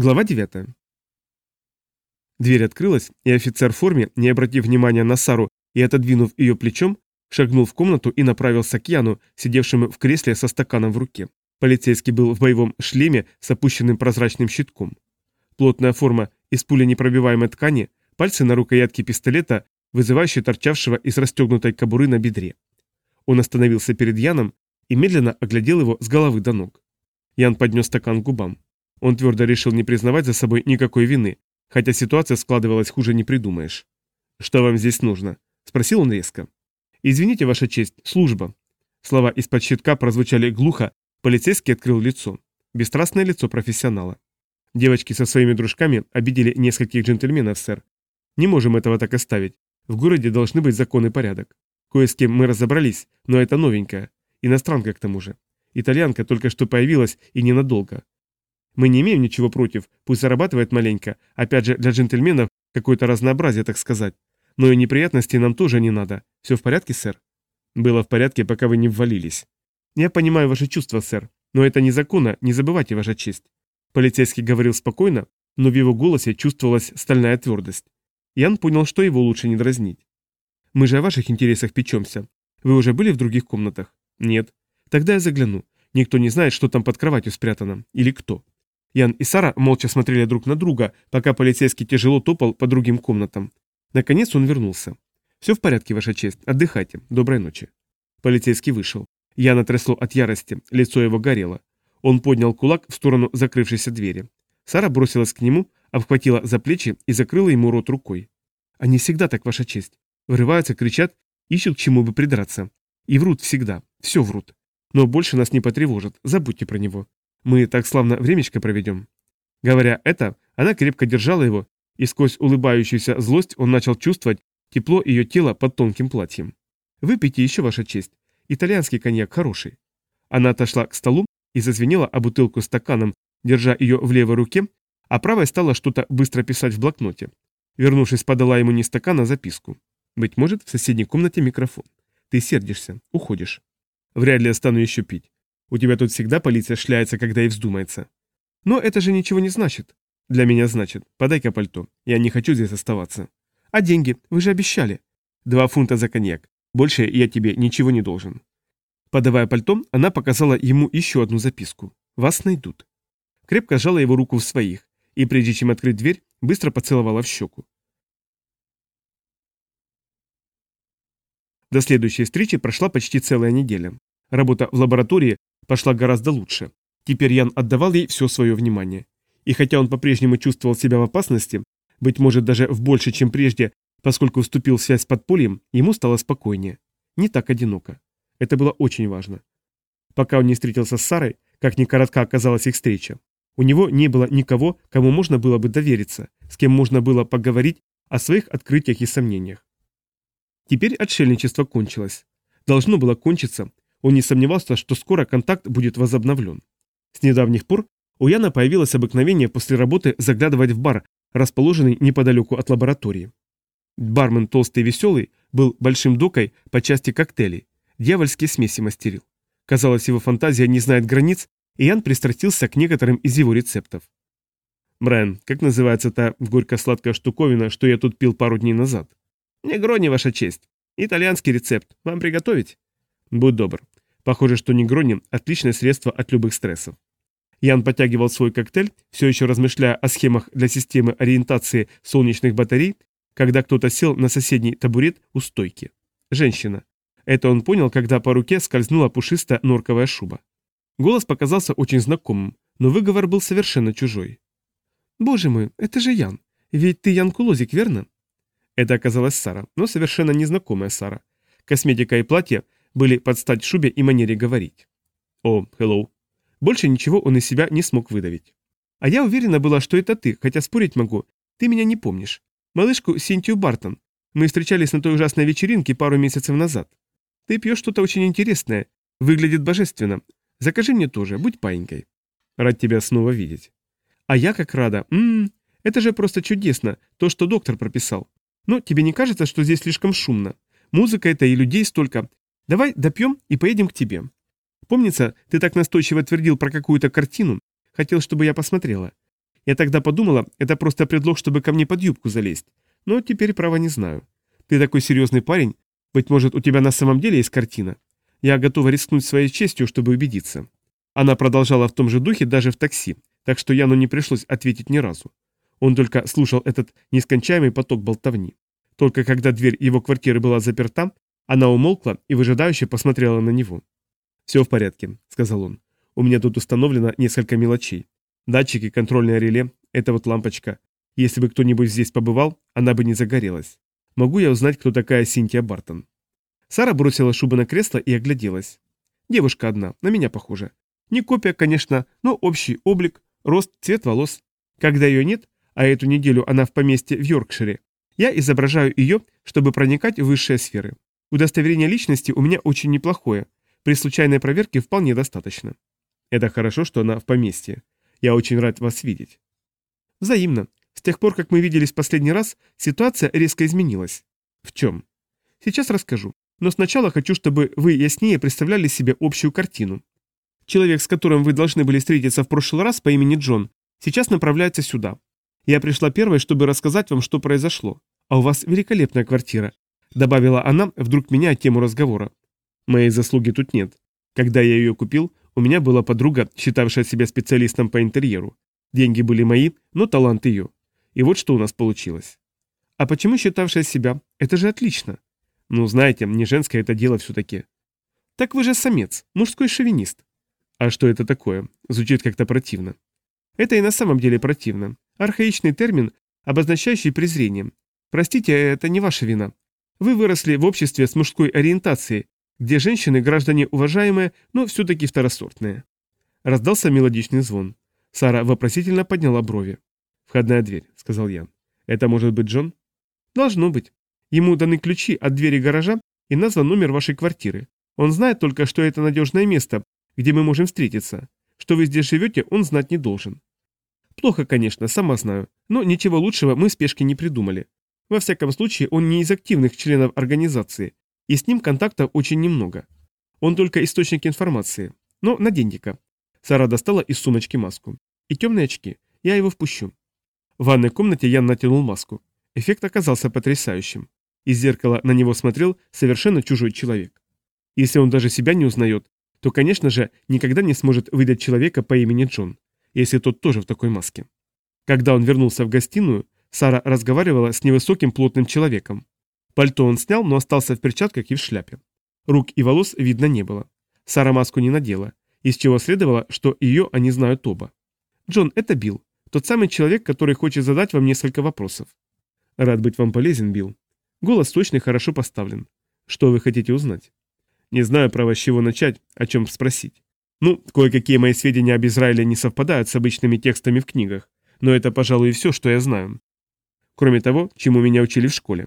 Глава 9. Дверь открылась, и офицер в форме, не обратив внимания на Сару и отодвинув ее плечом, шагнул в комнату и направился к Яну, сидевшему в кресле со стаканом в руке. Полицейский был в боевом шлеме с опущенным прозрачным щитком. Плотная форма из пуленепробиваемой ткани, пальцы на рукоятке пистолета, вызывающие торчавшего из расстегнутой кобуры на бедре. Он остановился перед Яном и медленно оглядел его с головы до ног. Ян поднес стакан к губам. Он твердо решил не признавать за собой никакой вины, хотя ситуация складывалась хуже не придумаешь. «Что вам здесь нужно?» – спросил он резко. «Извините, Ваша честь, служба». Слова из-под щитка прозвучали глухо, полицейский открыл лицо. Бесстрастное лицо профессионала. Девочки со своими дружками обидели нескольких джентльменов, сэр. Не можем этого так оставить. В городе должны быть закон и порядок. Кое с кем мы разобрались, но это новенькая. Иностранка к тому же. Итальянка только что появилась и ненадолго. Мы не имеем ничего против, пусть зарабатывает маленько, опять же, для джентльменов какое-то разнообразие, так сказать. Но и неприятностей нам тоже не надо. Все в порядке, сэр? Было в порядке, пока вы не ввалились. Я понимаю ваши чувства, сэр, но это незаконно, не забывайте, ваша честь. Полицейский говорил спокойно, но в его голосе чувствовалась стальная твердость. Ян понял, что его лучше не дразнить. «Мы же о ваших интересах печемся. Вы уже были в других комнатах?» «Нет». «Тогда я загляну. Никто не знает, что там под кроватью спрятано. Или кто». Ян и Сара молча смотрели друг на друга, пока полицейский тяжело топал по другим комнатам. Наконец он вернулся. «Все в порядке, Ваша честь. Отдыхайте. Доброй ночи». Полицейский вышел. Яна трясло от ярости, лицо его горело. Он поднял кулак в сторону закрывшейся двери. Сара бросилась к нему, обхватила за плечи и закрыла ему рот рукой. «Они всегда так, Ваша честь. Врываются, кричат, ищут к чему бы придраться. И врут всегда. Все врут. Но больше нас не потревожат. Забудьте про него. Мы так славно времечко проведем». Говоря это, она крепко держала его, и сквозь улыбающуюся злость он начал чувствовать тепло ее тела под тонким платьем. «Выпейте еще, ваша честь. Итальянский коньяк хороший». Она отошла к столу и зазвенела о бутылку стаканом, держа ее в левой руке, а правой стала что-то быстро писать в блокноте. Вернувшись, подала ему не стакан, а записку. «Быть может, в соседней комнате микрофон. Ты сердишься, уходишь. Вряд ли я стану еще пить. У тебя тут всегда полиция шляется, когда ей вздумается. Но это же ничего не значит. Для меня значит. Подай-ка пальто. Я не хочу здесь оставаться. А деньги? Вы же обещали. Два фунта за коньяк. Больше я тебе ничего не должен. Подавая пальто, она показала ему еще одну записку. Вас найдут. Крепко сжала его руку в своих, и прежде чем открыть дверь, быстро поцеловала в щеку. До следующей встречи прошла почти целая неделя. Работа в лаборатории пошла гораздо лучше. Теперь Ян отдавал ей все свое внимание. И хотя он по-прежнему чувствовал себя в опасности, быть может даже в больше, чем прежде, поскольку вступил в связь с подпольем, ему стало спокойнее. Не так одиноко. Это было очень важно. Пока он не встретился с Сарой, как ни коротка оказалась их встреча, у него не было никого, кому можно было бы довериться, с кем можно было поговорить о своих открытиях и сомнениях. Теперь отшельничество кончилось. Должно было кончиться, он не сомневался, что скоро контакт будет возобновлен. С недавних пор у Яна появилось обыкновение после работы заглядывать в бар, расположенный неподалеку от лаборатории. Бармен толстый и веселый был большим докой по части коктейлей, дьявольские смеси мастерил. Казалось, его фантазия не знает границ, и Ян пристрастился к некоторым из его рецептов. «Брайан, как называется та горько-сладкая штуковина, что я тут пил пару дней назад?» «Негрони, ваша честь. Итальянский рецепт. Вам приготовить?» Будь добр. Похоже, что негрони – отличное средство от любых стрессов. Ян подтягивал свой коктейль, все еще размышляя о схемах для системы ориентации солнечных батарей, когда кто-то сел на соседний табурет у стойки. Женщина. Это он понял, когда по руке скользнула пушистая норковая шуба. Голос показался очень знакомым, но выговор был совершенно чужой. «Боже мой, это же Ян. Ведь ты Ян Кулозик, верно?» Это оказалась Сара, но совершенно незнакомая Сара. Косметика и платье были под стать шубе и манере говорить. «О, hello». Больше ничего он из себя не смог выдавить. «А я уверена была, что это ты, хотя спорить могу. Ты меня не помнишь. Малышку Синтию Бартон. Мы встречались на той ужасной вечеринке пару месяцев назад. Ты пьешь что-то очень интересное. Выглядит божественно. Закажи мне тоже, будь паинькой». «Рад тебя снова видеть». «А я как рада. Ммм, это же просто чудесно, то, что доктор прописал. Но тебе не кажется, что здесь слишком шумно? Музыка это и людей столько, Давай допьем и поедем к тебе. Помнится, ты так настойчиво твердил про какую-то картину, хотел, чтобы я посмотрела. Я тогда подумала, это просто предлог, чтобы ко мне под юбку залезть. Но теперь, право, не знаю. Ты такой серьезный парень. Быть может, у тебя на самом деле есть картина? Я готова рискнуть своей честью, чтобы убедиться». Она продолжала в том же духе даже в такси, так что Яну не пришлось ответить ни разу. Он только слушал этот нескончаемый поток болтовни. Только когда дверь его квартиры была заперта, она умолкла и выжидающе посмотрела на него. «Все в порядке», — сказал он. «У меня тут установлено несколько мелочей. Датчики, контрольное реле, это вот лампочка. Если бы кто-нибудь здесь побывал, она бы не загорелась. Могу я узнать, кто такая Синтия Бартон?» Сара бросила шубу на кресло и огляделась. Девушка одна, на меня похожа. Не копия, конечно, но общий облик, рост, цвет волос. Когда ее нет, а эту неделю она в поместье в Йоркшире, я изображаю ее, чтобы проникать в высшие сферы. Удостоверение личности у меня очень неплохое. При случайной проверке вполне достаточно. Это хорошо, что она в поместье. Я очень рад вас видеть. Взаимно. С тех пор, как мы виделись последний раз, ситуация резко изменилась. В чем? Сейчас расскажу. Но сначала хочу, чтобы вы яснее представляли себе общую картину. Человек, с которым вы должны были встретиться в прошлый раз по имени Джон, сейчас направляется сюда. Я пришла первой, чтобы рассказать вам, что произошло. А у вас великолепная квартира», — добавила она, вдруг меняя тему разговора. «Моей заслуги тут нет. Когда я ее купил, у меня была подруга, считавшая себя специалистом по интерьеру. Деньги были мои, но талант ее. И вот что у нас получилось». «А почему считавшая себя? Это же отлично». «Ну, знаете, не женское это дело все-таки». «Так вы же самец, мужской шовинист. А что это такое? Звучит как-то противно. Это и на самом деле противно. Архаичный термин, обозначающий презрение. Простите, это не ваша вина. Вы выросли в обществе с мужской ориентацией, где женщины граждане уважаемые, но все-таки второсортные. Раздался мелодичный звон. Сара вопросительно подняла брови. «Входная дверь», — сказал Ян. «Это может быть Джон?» «Должно быть. Ему даны ключи от двери гаража и назван номер вашей квартиры. Он знает только, что это надежное место, где мы можем встретиться. Что вы здесь живете, он знать не должен. Плохо, конечно, сама знаю, но ничего лучшего мы в спешке не придумали. Во всяком случае, он не из активных членов организации, и с ним контактов очень немного. Он только источник информации. Но наденьте-ка. Сара достала из сумочки маску. И темные очки. Я его впущу. В ванной комнате Ян натянул маску. Эффект оказался потрясающим. Из зеркала на него смотрел совершенно чужой человек. Если он даже себя не узнает, то, конечно же, никогда не сможет выдать человека по имени Джон, если тот тоже в такой маске. Когда он вернулся в гостиную, Сара разговаривала с невысоким плотным человеком. Пальто он снял, но остался в перчатках и в шляпе. Рук и волос видно не было. Сара маску не надела, из чего следовало, что ее они знают оба. «Джон, это Билл, тот самый человек, который хочет задать вам несколько вопросов». «Рад быть вам полезен, Билл». Голос точный, хорошо поставлен. «Что вы хотите узнать?» Не знаю, право, с чего начать, о чем спросить. Ну, кое-какие мои сведения об Израиле не совпадают с обычными текстами в книгах, но это, пожалуй, все, что я знаю. Кроме того, чему меня учили в школе.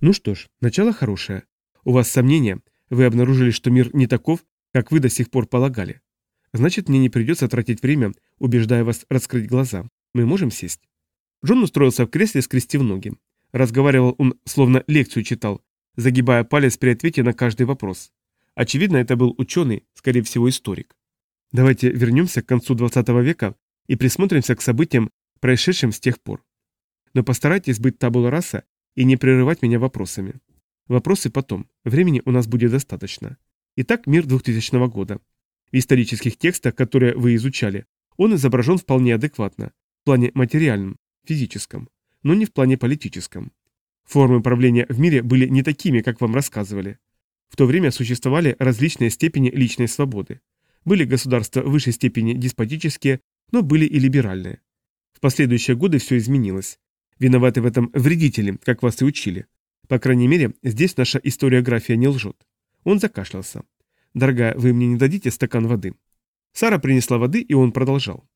Ну что ж, начало хорошее. У вас сомнения, вы обнаружили, что мир не таков, как вы до сих пор полагали. Значит, мне не придется тратить время, убеждая вас раскрыть глаза. Мы можем сесть? Джон устроился в кресле, скрестив ноги. Разговаривал он, словно лекцию читал, загибая палец при ответе на каждый вопрос. Очевидно, это был ученый, скорее всего, историк. Давайте вернемся к концу 20 века и присмотримся к событиям, происшедшим с тех пор. Но постарайтесь быть табула раса и не прерывать меня вопросами. Вопросы потом, времени у нас будет достаточно. Итак, мир 2000 года. В исторических текстах, которые вы изучали, он изображен вполне адекватно, в плане материальном, физическом, но не в плане политическом. Формы правления в мире были не такими, как вам рассказывали. В то время существовали различные степени личной свободы. Были государства высшей степени деспотические, но были и либеральные. В последующие годы все изменилось. Виноваты в этом вредители, как вас и учили. По крайней мере, здесь наша историография не лжет. Он закашлялся. «Дорогая, вы мне не дадите стакан воды?» Сара принесла воды, и он продолжал.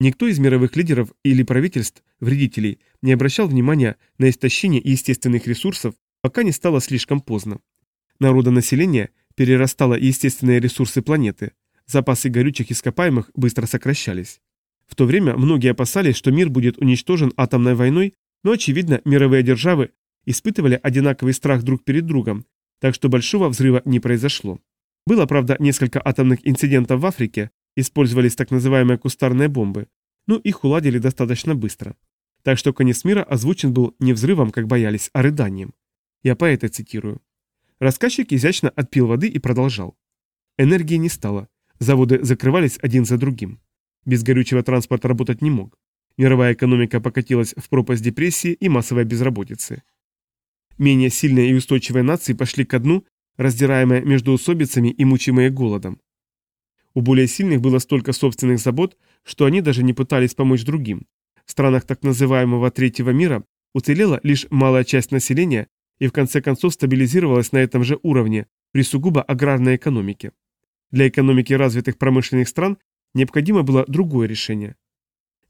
Никто из мировых лидеров или правительств, вредителей, не обращал внимания на истощение естественных ресурсов, пока не стало слишком поздно. Народонаселение перерастало естественные ресурсы планеты, запасы горючих ископаемых быстро сокращались. В то время многие опасались, что мир будет уничтожен атомной войной, но, очевидно, мировые державы испытывали одинаковый страх друг перед другом, так что большого взрыва не произошло. Было, правда, несколько атомных инцидентов в Африке, использовались так называемые кустарные бомбы, но их уладили достаточно быстро. Так что конец мира озвучен был не взрывом, как боялись, а рыданием. Я поэта цитирую. Рассказчик изящно отпил воды и продолжал. Энергии не стало. Заводы закрывались один за другим. Без горючего транспорт работать не мог. Мировая экономика покатилась в пропасть депрессии и массовой безработицы. Менее сильные и устойчивые нации пошли ко дну, раздираемые между усобицами и мучимые голодом. У более сильных было столько собственных забот, что они даже не пытались помочь другим. В странах так называемого третьего мира уцелела лишь малая часть населения и в конце концов стабилизировалась на этом же уровне при сугубо аграрной экономике. Для экономики развитых промышленных стран необходимо было другое решение.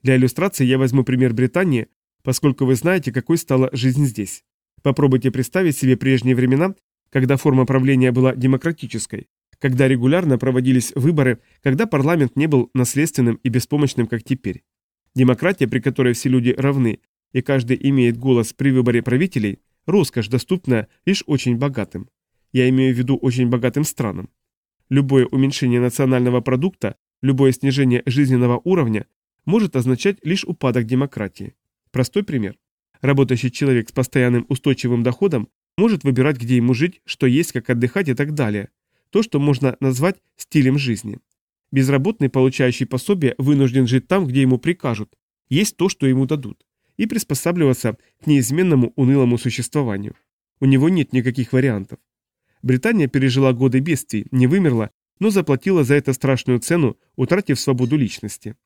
Для иллюстрации я возьму пример Британии, поскольку вы знаете, какой стала жизнь здесь. Попробуйте представить себе прежние времена, когда форма правления была демократической, когда регулярно проводились выборы, когда парламент не был наследственным и беспомощным, как теперь. Демократия, при которой все люди равны, и каждый имеет голос при выборе правителей, роскошь, доступная лишь очень богатым. Я имею в виду очень богатым странам. Любое уменьшение национального продукта, любое снижение жизненного уровня может означать лишь упадок демократии. Простой пример. Работающий человек с постоянным устойчивым доходом может выбирать, где ему жить, что есть, как отдыхать и так далее. То, что можно назвать стилем жизни. Безработный, получающий пособие, вынужден жить там, где ему прикажут, есть то, что ему дадут, и приспосабливаться к неизменному унылому существованию. У него нет никаких вариантов. Британия пережила годы бедствий, не вымерла, но заплатила за это страшную цену, утратив свободу личности.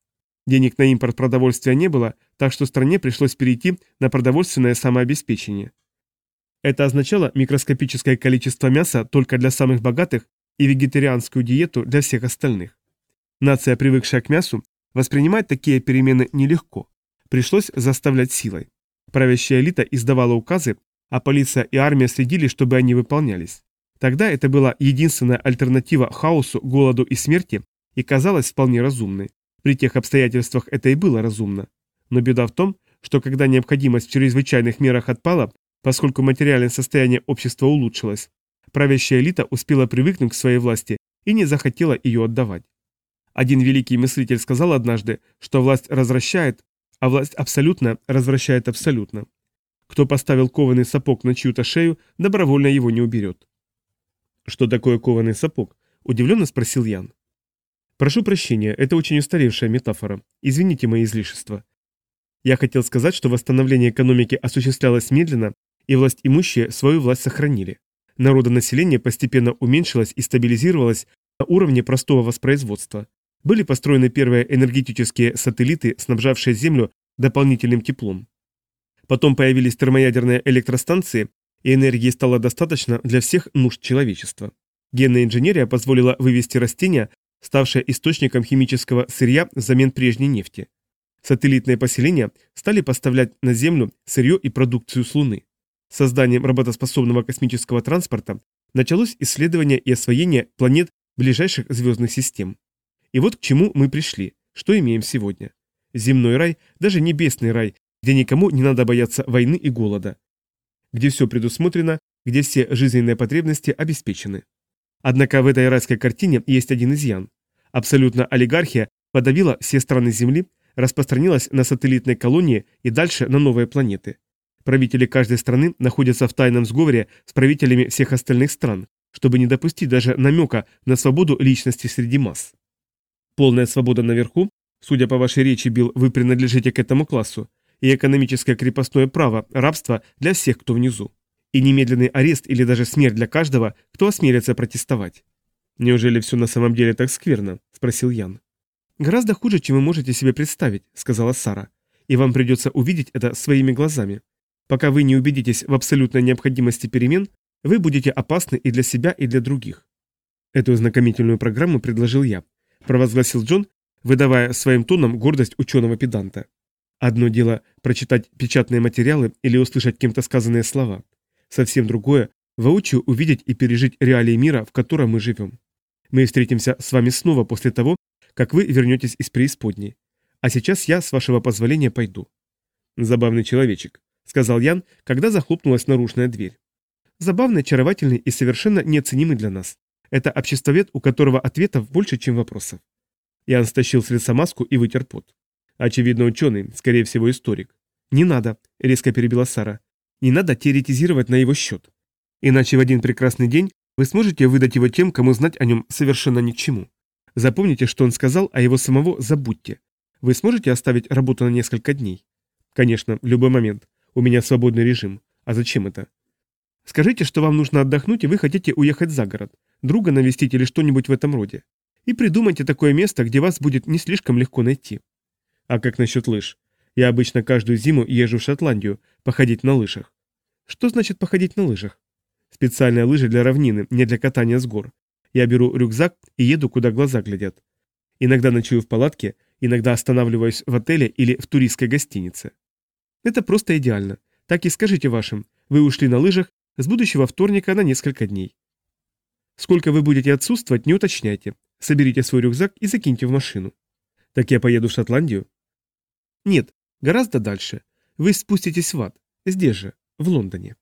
Денег на импорт продовольствия не было, так что стране пришлось перейти на продовольственное самообеспечение. Это означало микроскопическое количество мяса только для самых богатых и вегетарианскую диету для всех остальных. Нация, привыкшая к мясу, воспринимать такие перемены нелегко. Пришлось заставлять силой. Правящая элита издавала указы, а полиция и армия следили, чтобы они выполнялись. Тогда это была единственная альтернатива хаосу, голоду и смерти и казалась вполне разумной. При тех обстоятельствах это и было разумно. Но беда в том, что когда необходимость в чрезвычайных мерах отпала, поскольку материальное состояние общества улучшилось, правящая элита успела привыкнуть к своей власти и не захотела ее отдавать. Один великий мыслитель сказал однажды, что власть развращает, а власть абсолютно развращает абсолютно. Кто поставил кованый сапог на чью-то шею, добровольно его не уберет. «Что такое кованый сапог?» – удивленно спросил Ян. Прошу прощения, это очень устаревшая метафора. Извините мои излишества. Я хотел сказать, что восстановление экономики осуществлялось медленно, и власть имущие свою власть сохранили. Народонаселение постепенно уменьшилось и стабилизировалось на уровне простого воспроизводства. Были построены первые энергетические сателлиты, снабжавшие Землю дополнительным теплом. Потом появились термоядерные электростанции, и энергии стало достаточно для всех нужд человечества. Генная инженерия позволила вывести растения ставшая источником химического сырья взамен прежней нефти. Сателлитные поселения стали поставлять на Землю сырье и продукцию с Луны. Созданием работоспособного космического транспорта началось исследование и освоение планет ближайших звездных систем. И вот к чему мы пришли, что имеем сегодня. Земной рай, даже небесный рай, где никому не надо бояться войны и голода. Где все предусмотрено, где все жизненные потребности обеспечены. Однако в этой райской картине есть один изъян. Абсолютно олигархия подавила все страны Земли, распространилась на сателлитной колонии и дальше на новые планеты. Правители каждой страны находятся в тайном сговоре с правителями всех остальных стран, чтобы не допустить даже намека на свободу личности среди масс. Полная свобода наверху, судя по вашей речи, Билл, вы принадлежите к этому классу, и экономическое крепостное право, рабство для всех, кто внизу и немедленный арест или даже смерть для каждого, кто осмелится протестовать. «Неужели все на самом деле так скверно?» – спросил Ян. «Гораздо хуже, чем вы можете себе представить», – сказала Сара. «И вам придется увидеть это своими глазами. Пока вы не убедитесь в абсолютной необходимости перемен, вы будете опасны и для себя, и для других». Эту ознакомительную программу предложил я, провозгласил Джон, выдавая своим тоном гордость ученого-педанта. Одно дело прочитать печатные материалы или услышать кем-то сказанные слова. Совсем другое – воочию увидеть и пережить реалии мира, в котором мы живем. Мы встретимся с вами снова после того, как вы вернетесь из преисподней. А сейчас я, с вашего позволения, пойду. Забавный человечек, сказал Ян, когда захлопнулась наружная дверь. Забавный, очаровательный и совершенно неоценимый для нас. Это обществовед, у которого ответов больше, чем вопросов. Ян стащил с лица маску и вытер пот. Очевидно, ученый, скорее всего, историк. «Не надо», — резко перебила Сара. «Не надо теоретизировать на его счет. Иначе в один прекрасный день вы сможете выдать его тем, кому знать о нем совершенно ни к чему. Запомните, что он сказал, а его самого забудьте. Вы сможете оставить работу на несколько дней? Конечно, в любой момент. У меня свободный режим. А зачем это? Скажите, что вам нужно отдохнуть и вы хотите уехать за город, друга навестить или что-нибудь в этом роде. И придумайте такое место, где вас будет не слишком легко найти. А как насчет лыж? Я обычно каждую зиму езжу в Шотландию, походить на лыжах. Что значит походить на лыжах? Специальные лыжи для равнины, не для катания с гор. Я беру рюкзак и еду, куда глаза глядят. Иногда ночую в палатке, иногда останавливаюсь в отеле или в туристской гостинице. Это просто идеально. Так и скажите вашим. Вы ушли на лыжах с будущего вторника на несколько дней. Сколько вы будете отсутствовать, не уточняйте. Соберите свой рюкзак и закиньте в машину. Так я поеду в Шотландию? Нет, гораздо дальше. Вы спуститесь в ад. Здесь же, в Лондоне.